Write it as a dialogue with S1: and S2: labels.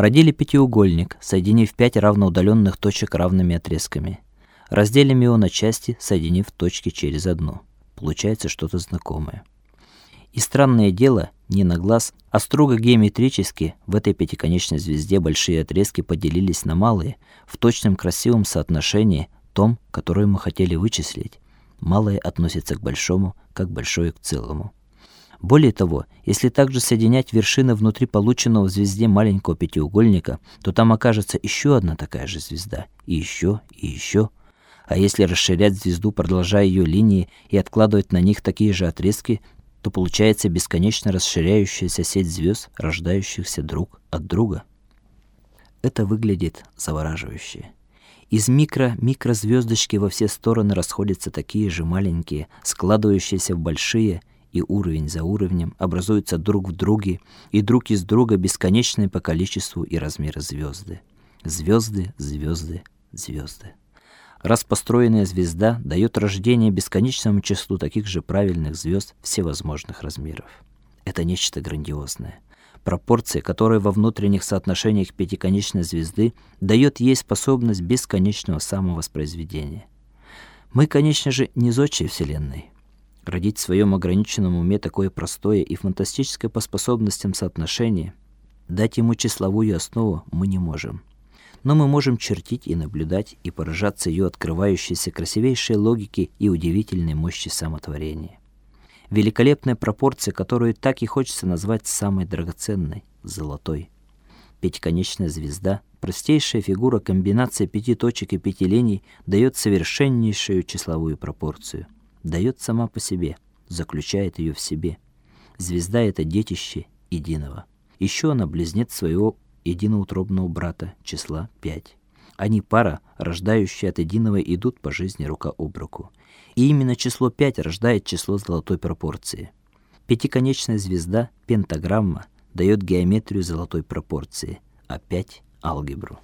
S1: Родили пятиугольник, соединив пять равноудаленных точек равными отрезками. Разделим его на части, соединив точки через одну. Получается что-то знакомое. И странное дело, не на глаз, а строго геометрически в этой пятиконечной звезде большие отрезки поделились на малые в точном красивом соотношении, том, которое мы хотели вычислить. Малое относится к большому, как большое к целому. Более того, если также соединять вершины внутри полученного в звезде маленького пятиугольника, то там окажется еще одна такая же звезда, и еще, и еще. А если расширять звезду, продолжая ее линии и откладывать на них такие же отрезки, то получается бесконечно расширяющаяся сеть звезд, рождающихся друг от друга. Это выглядит завораживающе. Из микро-микрозвездочки во все стороны расходятся такие же маленькие, складывающиеся в большие, и уровень за уровнем образуются друг в друге и друг из друга бесконечные по количеству и размеру звезды. Звезды, звезды, звезды. Раз построенная звезда дает рождение бесконечному числу таких же правильных звезд всевозможных размеров. Это нечто грандиозное. Пропорция, которая во внутренних соотношениях пятиконечной звезды дает ей способность бесконечного самовоспроизведения. Мы, конечно же, не зодчие Вселенной. Родить в своем ограниченном уме такое простое и фантастическое по способностям соотношение, дать ему числовую основу мы не можем. Но мы можем чертить и наблюдать и поражаться ее открывающейся красивейшей логике и удивительной мощи самотворения. Великолепная пропорция, которую так и хочется назвать самой драгоценной золотой. Пятиконечная звезда, простейшая фигура комбинация пяти точек и пяти линий, дает совершеннейшую числовую пропорцию – дает сама по себе, заключает ее в себе. Звезда это детище единого. Еще она близнец своего единоутробного брата, числа 5. Они пара, рождающая от единого, идут по жизни рука об руку. И именно число 5 рождает число золотой пропорции. Пятиконечная звезда, пентаграмма, дает геометрию золотой пропорции, а 5 алгебру.